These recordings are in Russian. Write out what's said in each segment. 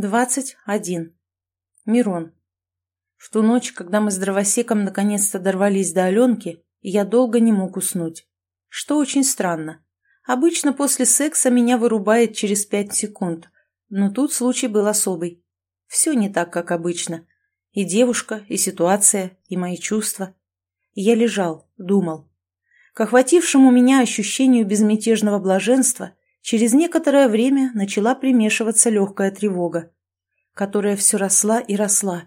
21. Мирон. В ту ночь, когда мы с дровосеком наконец-то дорвались до Аленки, я долго не мог уснуть. Что очень странно. Обычно после секса меня вырубает через пять секунд, но тут случай был особый. Все не так, как обычно. И девушка, и ситуация, и мои чувства. Я лежал, думал. К охватившему меня ощущению безмятежного блаженства через некоторое время начала примешиваться легкая тревога, которая все росла и росла.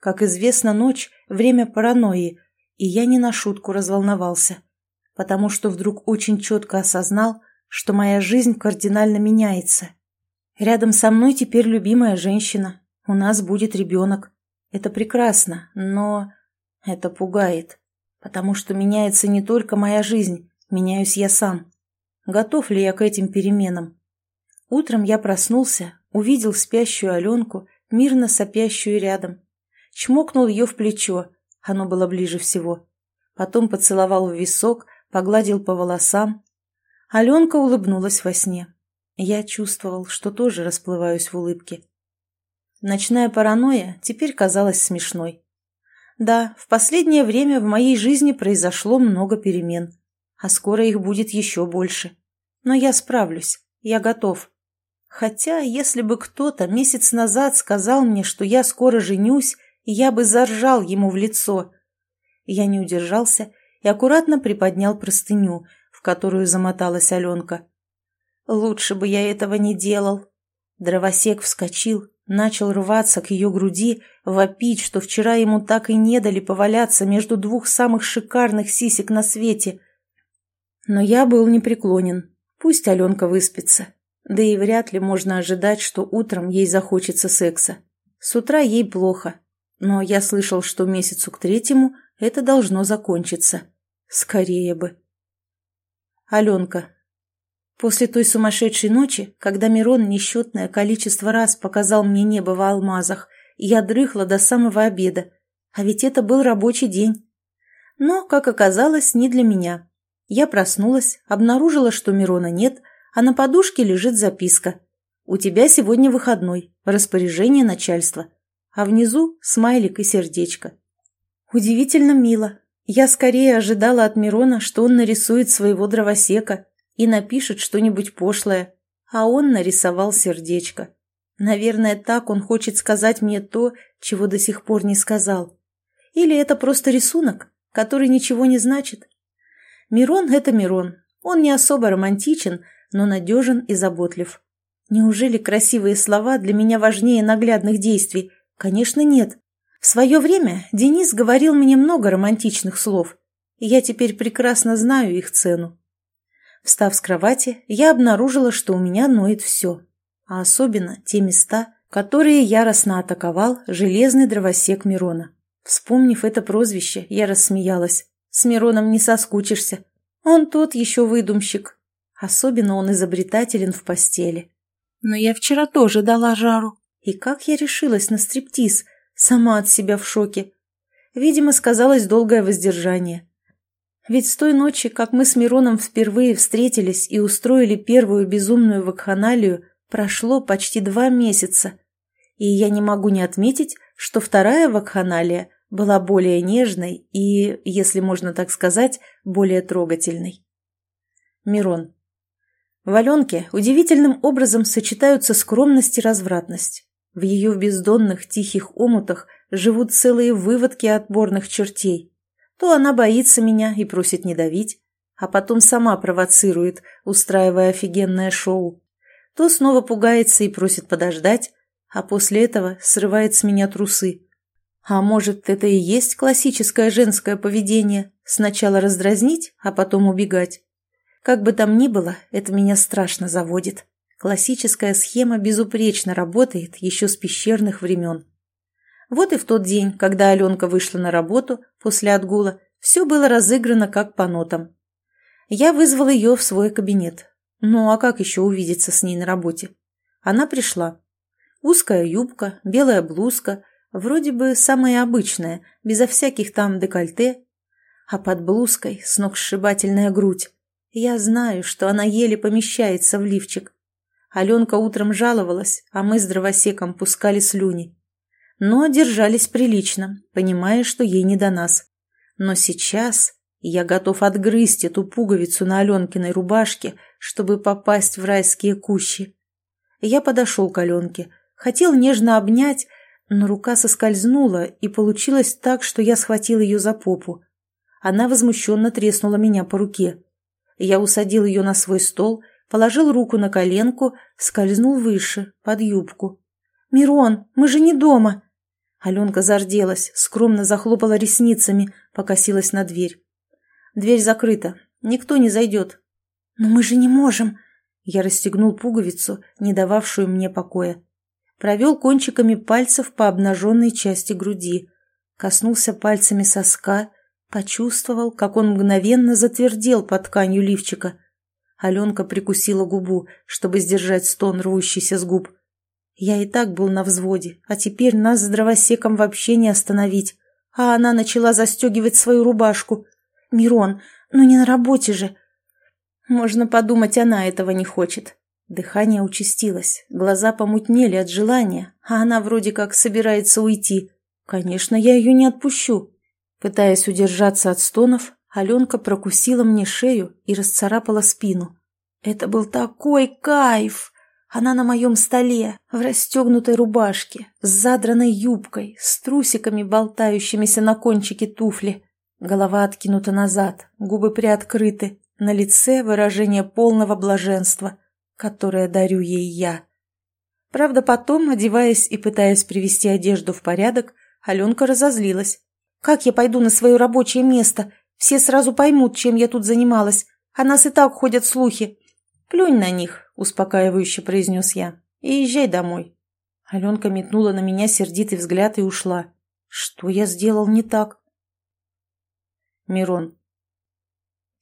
Как известно, ночь – время паранойи, и я не на шутку разволновался, потому что вдруг очень четко осознал, что моя жизнь кардинально меняется. Рядом со мной теперь любимая женщина, у нас будет ребенок. Это прекрасно, но это пугает, потому что меняется не только моя жизнь, меняюсь я сам. Готов ли я к этим переменам? Утром я проснулся, увидел спящую Аленку, мирно сопящую рядом. Чмокнул ее в плечо, оно было ближе всего. Потом поцеловал в висок, погладил по волосам. Аленка улыбнулась во сне. Я чувствовал, что тоже расплываюсь в улыбке. Ночная паранойя теперь казалась смешной. Да, в последнее время в моей жизни произошло много перемен, а скоро их будет еще больше. Но я справлюсь, я готов. Хотя, если бы кто-то месяц назад сказал мне, что я скоро женюсь, я бы заржал ему в лицо. Я не удержался и аккуратно приподнял простыню, в которую замоталась Аленка. Лучше бы я этого не делал. Дровосек вскочил, начал рваться к ее груди, вопить, что вчера ему так и не дали поваляться между двух самых шикарных сисек на свете. Но я был непреклонен. Пусть Аленка выспится. Да и вряд ли можно ожидать, что утром ей захочется секса. С утра ей плохо. Но я слышал, что месяцу к третьему это должно закончиться. Скорее бы. Аленка. После той сумасшедшей ночи, когда Мирон несчетное количество раз показал мне небо в алмазах, я дрыхла до самого обеда. А ведь это был рабочий день. Но, как оказалось, не для меня. Я проснулась, обнаружила, что Мирона нет, а на подушке лежит записка. «У тебя сегодня выходной. Распоряжение начальства». А внизу смайлик и сердечко. Удивительно мило. Я скорее ожидала от Мирона, что он нарисует своего дровосека и напишет что-нибудь пошлое, а он нарисовал сердечко. Наверное, так он хочет сказать мне то, чего до сих пор не сказал. Или это просто рисунок, который ничего не значит? Мирон — это Мирон. Он не особо романтичен, но надежен и заботлив. Неужели красивые слова для меня важнее наглядных действий? Конечно, нет. В свое время Денис говорил мне много романтичных слов, и я теперь прекрасно знаю их цену. Встав с кровати, я обнаружила, что у меня ноет все, а особенно те места, которые яростно атаковал железный дровосек Мирона. Вспомнив это прозвище, я рассмеялась. С Мироном не соскучишься. Он тот еще выдумщик. Особенно он изобретателен в постели. Но я вчера тоже дала жару. И как я решилась на стриптиз, сама от себя в шоке. Видимо, сказалось долгое воздержание. Ведь с той ночи, как мы с Мироном впервые встретились и устроили первую безумную вакханалию, прошло почти два месяца. И я не могу не отметить, что вторая вакханалия была более нежной и, если можно так сказать, более трогательной. Мирон. В Аленке удивительным образом сочетаются скромность и развратность. В ее бездонных тихих омутах живут целые выводки отборных чертей. То она боится меня и просит не давить, а потом сама провоцирует, устраивая офигенное шоу. То снова пугается и просит подождать, а после этого срывает с меня трусы, а может, это и есть классическое женское поведение? Сначала раздразнить, а потом убегать. Как бы там ни было, это меня страшно заводит. Классическая схема безупречно работает еще с пещерных времен. Вот и в тот день, когда Аленка вышла на работу после отгула, все было разыграно как по нотам. Я вызвал ее в свой кабинет. Ну а как еще увидеться с ней на работе? Она пришла. Узкая юбка, белая блузка, Вроде бы самое обычное, безо всяких там декольте, а под блузкой сногсшибательная грудь. Я знаю, что она еле помещается в лифчик. Аленка утром жаловалась, а мы с дровосеком пускали слюни. Но держались прилично, понимая, что ей не до нас. Но сейчас я готов отгрызть эту пуговицу на Аленкиной рубашке, чтобы попасть в райские кущи. Я подошел к Аленке, хотел нежно обнять, но рука соскользнула, и получилось так, что я схватил ее за попу. Она возмущенно треснула меня по руке. Я усадил ее на свой стол, положил руку на коленку, скользнул выше, под юбку. «Мирон, мы же не дома!» Аленка зарделась, скромно захлопала ресницами, покосилась на дверь. «Дверь закрыта, никто не зайдет». «Но мы же не можем!» Я расстегнул пуговицу, не дававшую мне покоя. Провел кончиками пальцев по обнаженной части груди, коснулся пальцами соска, почувствовал, как он мгновенно затвердел под тканью лифчика – Аленка прикусила губу, чтобы сдержать стон, рвущийся с губ. Я и так был на взводе, а теперь нас с дровосеком вообще не остановить. А она начала застегивать свою рубашку. «Мирон, ну не на работе же!» Можно подумать, она этого не хочет. Дыхание участилось, глаза помутнели от желания, а она вроде как собирается уйти. Конечно, я ее не отпущу. Пытаясь удержаться от стонов, Аленка прокусила мне шею и расцарапала спину. Это был такой кайф! Она на моем столе, в расстегнутой рубашке, с задранной юбкой, с трусиками, болтающимися на кончике туфли. Голова откинута назад, губы приоткрыты, на лице выражение полного блаженства, которое дарю ей я. Правда, потом, одеваясь и пытаясь привести одежду в порядок, Аленка разозлилась. «Как я пойду на свое рабочее место? Все сразу поймут, чем я тут занималась. О нас и так ходят слухи. Плюнь на них, успокаивающе произнес я. И езжай домой. Аленка метнула на меня сердитый взгляд и ушла. Что я сделал не так? Мирон.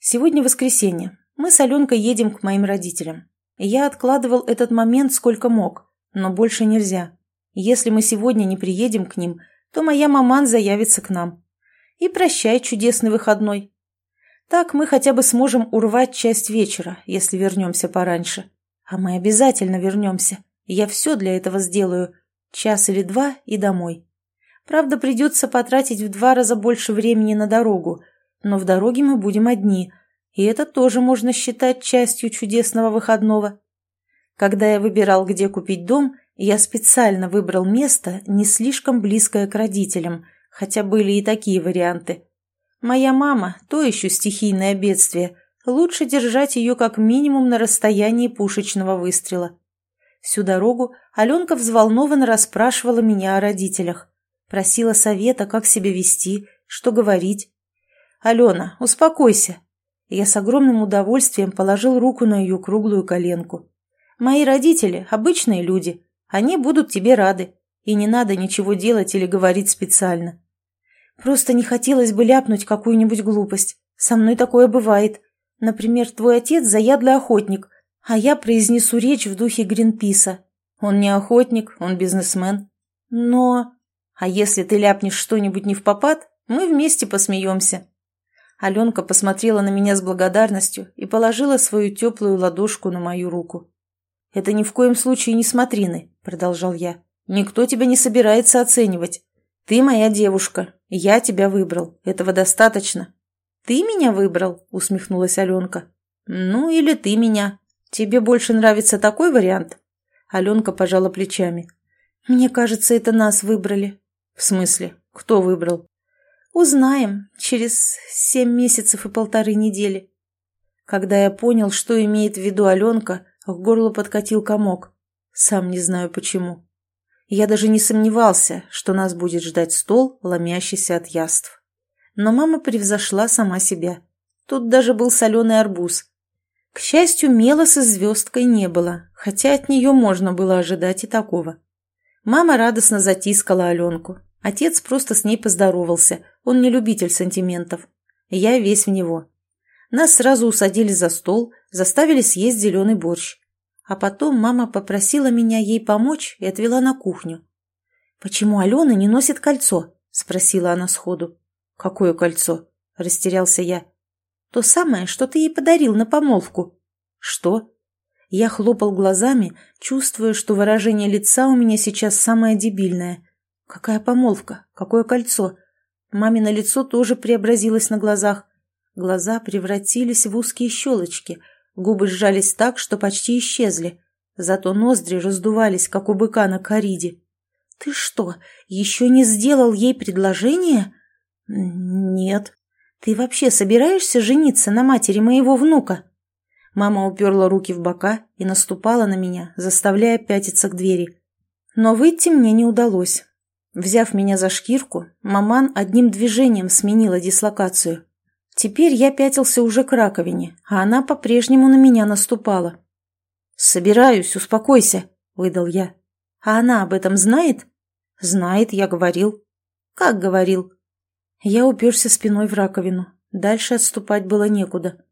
Сегодня воскресенье. Мы с Аленкой едем к моим родителям. Я откладывал этот момент сколько мог, но больше нельзя. Если мы сегодня не приедем к ним, то моя маман заявится к нам. И прощай, чудесный выходной. Так мы хотя бы сможем урвать часть вечера, если вернемся пораньше. А мы обязательно вернемся. Я все для этого сделаю. Час или два и домой. Правда, придется потратить в два раза больше времени на дорогу, но в дороге мы будем одни, и это тоже можно считать частью чудесного выходного. Когда я выбирал, где купить дом, я специально выбрал место, не слишком близкое к родителям – хотя были и такие варианты. Моя мама – то еще стихийное бедствие, лучше держать ее как минимум на расстоянии пушечного выстрела. Всю дорогу Аленка взволнованно расспрашивала меня о родителях, просила совета, как себя вести, что говорить. «Алена, успокойся!» Я с огромным удовольствием положил руку на ее круглую коленку. «Мои родители – обычные люди, они будут тебе рады, и не надо ничего делать или говорить специально. Просто не хотелось бы ляпнуть какую-нибудь глупость. Со мной такое бывает. Например, твой отец заядлый охотник, а я произнесу речь в духе Гринписа. Он не охотник, он бизнесмен. Но... А если ты ляпнешь что-нибудь не в попад, мы вместе посмеемся. Аленка посмотрела на меня с благодарностью и положила свою теплую ладошку на мою руку. «Это ни в коем случае не смотрины», — продолжал я. «Никто тебя не собирается оценивать. Ты моя девушка, я тебя выбрал. Этого достаточно. Ты меня выбрал? Усмехнулась Аленка. Ну, или ты меня. Тебе больше нравится такой вариант? Аленка пожала плечами. Мне кажется, это нас выбрали. В смысле? Кто выбрал? Узнаем через семь месяцев и полторы недели. Когда я понял, что имеет в виду Аленка, к горлу подкатил комок. Сам не знаю почему. Я даже не сомневался, что нас будет ждать стол, ломящийся от яств. Но мама превзошла сама себя. Тут даже был соленый арбуз. К счастью, мела со звездкой не было, хотя от нее можно было ожидать и такого. Мама радостно затискала Аленку. Отец просто с ней поздоровался, он не любитель сантиментов. Я весь в него. Нас сразу усадили за стол, заставили съесть зеленый борщ. А потом мама попросила меня ей помочь и отвела на кухню. «Почему Алена не носит кольцо?» – спросила она сходу. «Какое кольцо?» – растерялся я. «То самое, что ты ей подарил на помолвку». «Что?» Я хлопал глазами, чувствуя, что выражение лица у меня сейчас самое дебильное. Какая помолвка? Какое кольцо? Мамино лицо тоже преобразилось на глазах. Глаза превратились в узкие щелочки, губы сжались так, что почти исчезли. Зато ноздри раздувались, как у быка на кориде. «Ты что, еще не сделал ей предложение?» «Нет». «Ты вообще собираешься жениться на матери моего внука?» Мама уперла руки в бока и наступала на меня, заставляя пятиться к двери. Но выйти мне не удалось. Взяв меня за шкирку, маман одним движением сменила дислокацию. Теперь я пятился уже к раковине, а она по-прежнему на меня наступала. «Собираюсь, успокойся», — выдал я. «А она об этом знает?» «Знает, я говорил». «Как говорил?» Я уперся спиной в раковину. Дальше отступать было некуда.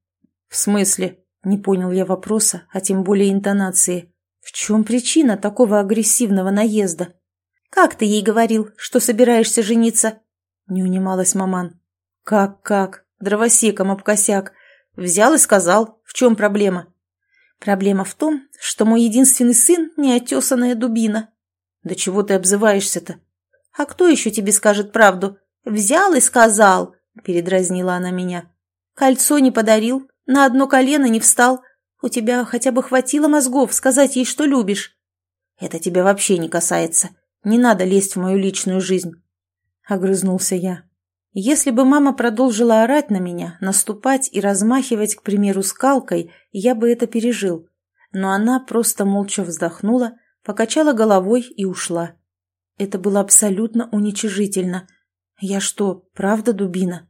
«В смысле?» — не понял я вопроса, а тем более интонации. «В чем причина такого агрессивного наезда?» «Как ты ей говорил, что собираешься жениться?» — не унималась маман. «Как-как? Дровосеком об косяк. Взял и сказал. В чем проблема?» «Проблема в том, что мой единственный сын — неотесанная дубина». «Да чего ты обзываешься-то?» «А кто еще тебе скажет правду? Взял и сказал», — передразнила она меня. «Кольцо не подарил, на одно колено не встал. У тебя хотя бы хватило мозгов сказать ей, что любишь». «Это тебя вообще не касается. Не надо лезть в мою личную жизнь», — огрызнулся я. Если бы мама продолжила орать на меня, наступать и размахивать, к примеру, скалкой, я бы это пережил. Но она просто молча вздохнула, покачала головой и ушла. Это было абсолютно уничижительно. Я что, правда дубина?